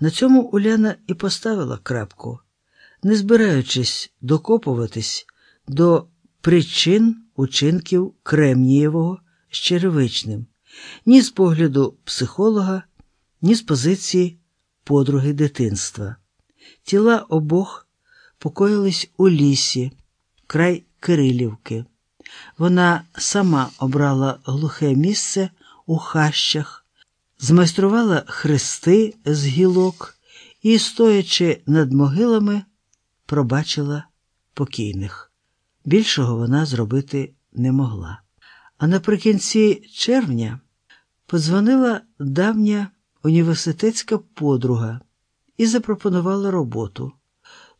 На цьому Уляна і поставила крапку, не збираючись докопуватись до причин учинків Кремнієвого з Черевичним, ні з погляду психолога, ні з позиції подруги дитинства. Тіла обох покоїлись у лісі, край Кирилівки. Вона сама обрала глухе місце у хащах, змайструвала хрести з гілок і, стоячи над могилами, пробачила покійних. Більшого вона зробити не могла. А наприкінці червня подзвонила давня університетська подруга і запропонувала роботу.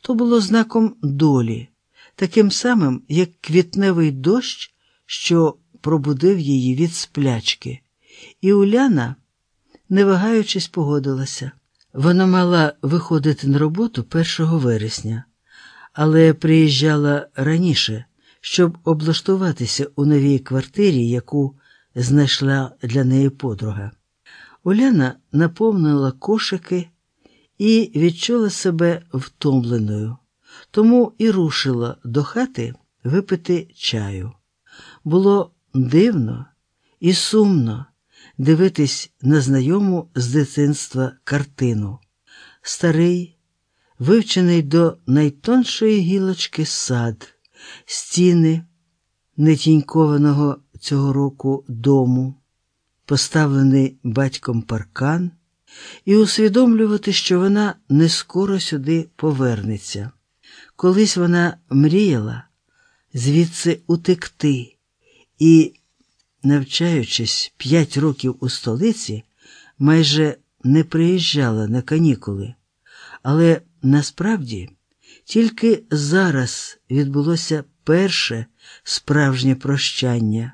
То було знаком долі, таким самим, як квітневий дощ, що пробудив її від сплячки. І Уляна, не вагаючись, погодилася. Вона мала виходити на роботу 1 вересня, але приїжджала раніше, щоб облаштуватися у новій квартирі, яку знайшла для неї подруга. Уляна наповнила кошики і відчула себе втомленою, тому і рушила до хати випити чаю. Було дивно і сумно дивитись на знайому з дитинства картину. Старий, вивчений до найтоншої гілочки сад, стіни нетінькованого цього року дому, поставлений батьком паркан, і усвідомлювати, що вона не скоро сюди повернеться. Колись вона мріяла звідси утекти і, навчаючись п'ять років у столиці, майже не приїжджала на канікули, але насправді тільки зараз відбулося перше справжнє прощання.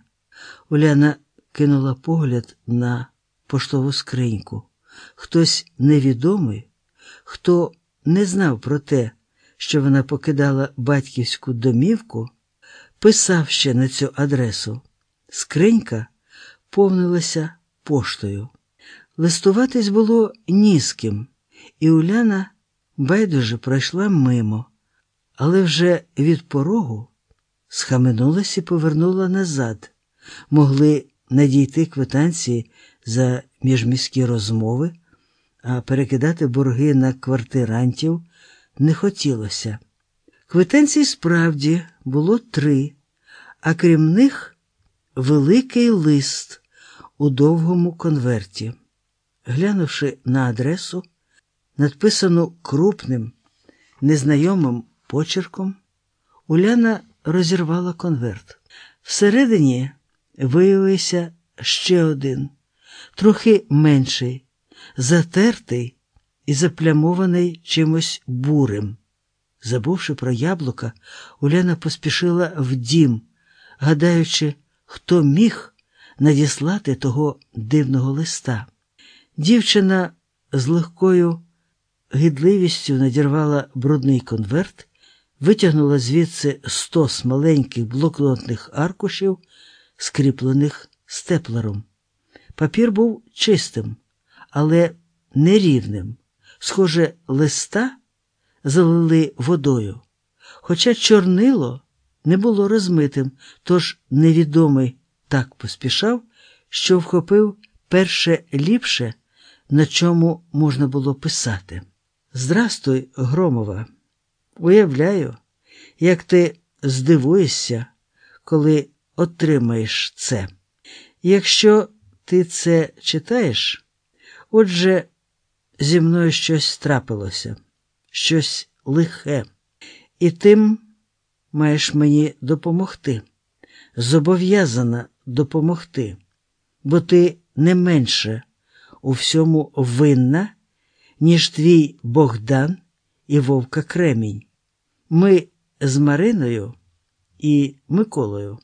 Уляна кинула погляд на поштову скриньку. Хтось невідомий, хто не знав про те, що вона покидала батьківську домівку, писав ще на цю адресу. Скринька повнилася поштою. Листуватись було ні з ким, і Уляна байдуже пройшла мимо, але вже від порогу схаменулась і повернула назад. Могли надійти квитанції за міжміські розмови, а перекидати борги на квартирантів не хотілося. Квитанцій справді було три, а крім них великий лист у довгому конверті. Глянувши на адресу, надписану крупним, незнайомим почерком, Уляна розірвала конверт. Всередині виявився ще один, трохи менший, затертий і заплямований чимось бурим. Забувши про яблука, Уляна поспішила в дім, гадаючи, хто міг надіслати того дивного листа. Дівчина з легкою гидливістю надірвала брудний конверт, витягнула звідси стос маленьких блокнотних аркушів, скріплених степлером. Папір був чистим, але нерівним. Схоже, листа залили водою, хоча чорнило не було розмитим, тож невідомий так поспішав, що вхопив перше ліпше, на чому можна було писати. Здрастуй, Громова. Уявляю, як ти здивуєшся, коли отримаєш це. Якщо ти це читаєш, отже, зі мною щось трапилося, щось лихе, і тим маєш мені допомогти. Зобов'язана допомогти, бо ти не менше у всьому винна, ніж твій Богдан і Вовка Кремінь. Ми з Мариною і Миколою,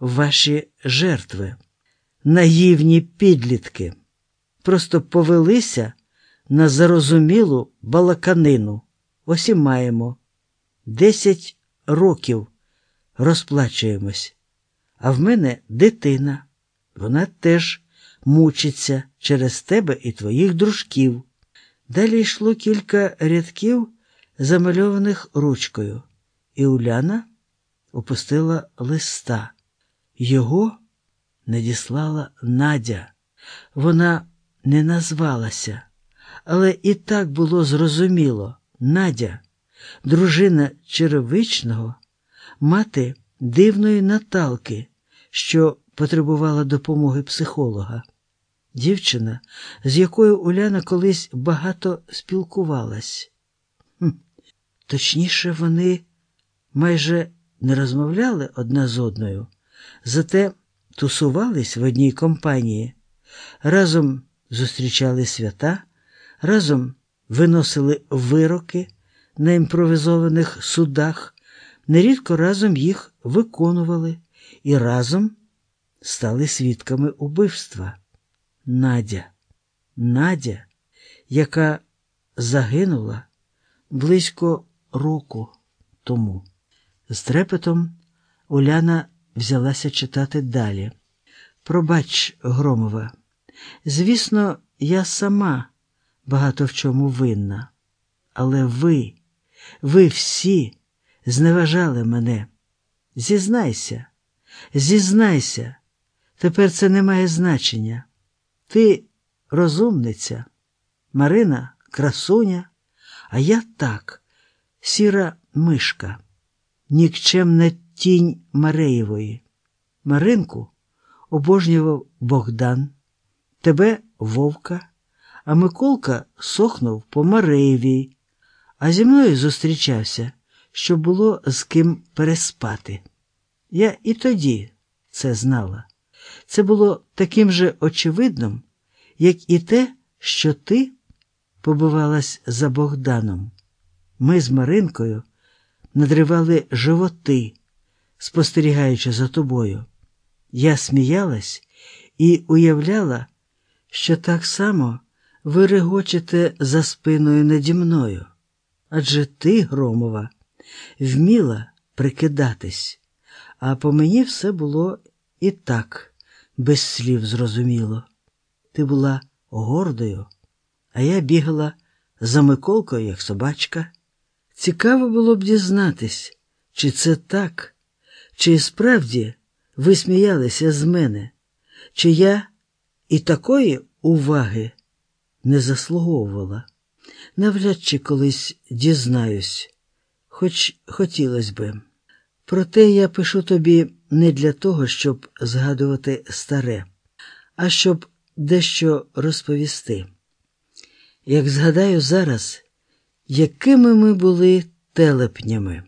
ваші жертви, наївні підлітки, просто повелися на зарозумілу балаканину. Ось і маємо. Десять років розплачуємось. А в мене дитина. Вона теж мучиться через тебе і твоїх дружків. Далі йшло кілька рядків, замальованих ручкою, і Уляна опустила листа. Його надіслала Надя. Вона не назвалася, але і так було зрозуміло Надя, дружина Черевичного, мати дивної Наталки, що потребувала допомоги психолога. Дівчина, з якою Уляна колись багато спілкувалась. Хм. Точніше, вони майже не розмовляли одна з одною, зате тусувались в одній компанії, разом зустрічали свята, разом виносили вироки на імпровізованих судах, нерідко разом їх виконували і разом стали свідками убивства. Надя, Надя, яка загинула близько року тому. З трепетом Уляна взялася читати далі. Пробач, Громова, звісно, я сама багато в чому винна, але ви, ви всі зневажали мене. Зізнайся, зізнайся, тепер це не має значення. Ти розумниця, Марина красуня, а я так, сіра мишка, нікчемна тінь Мареєвої. Маринку обожнював Богдан, тебе вовка, а Миколка сохнув по Мареєвій, а зі мною зустрічався, щоб було з ким переспати. Я і тоді це знала. Це було таким же очевидним, як і те, що ти побивалась за Богданом. Ми з Маринкою надривали животи, спостерігаючи за тобою. Я сміялась і уявляла, що так само ви регочете за спиною наді мною. Адже ти, Громова, вміла прикидатись, а по мені все було і так, без слів зрозуміло. Ти була гордою, а я бігала за Миколкою, як собачка. Цікаво було б дізнатись, чи це так, чи справді ви сміялися з мене, чи я і такої уваги не заслуговувала. Навряд чи колись дізнаюсь, хоч хотілося би. Проте я пишу тобі не для того, щоб згадувати старе, а щоб дещо розповісти. Як згадаю зараз, якими ми були телепнями.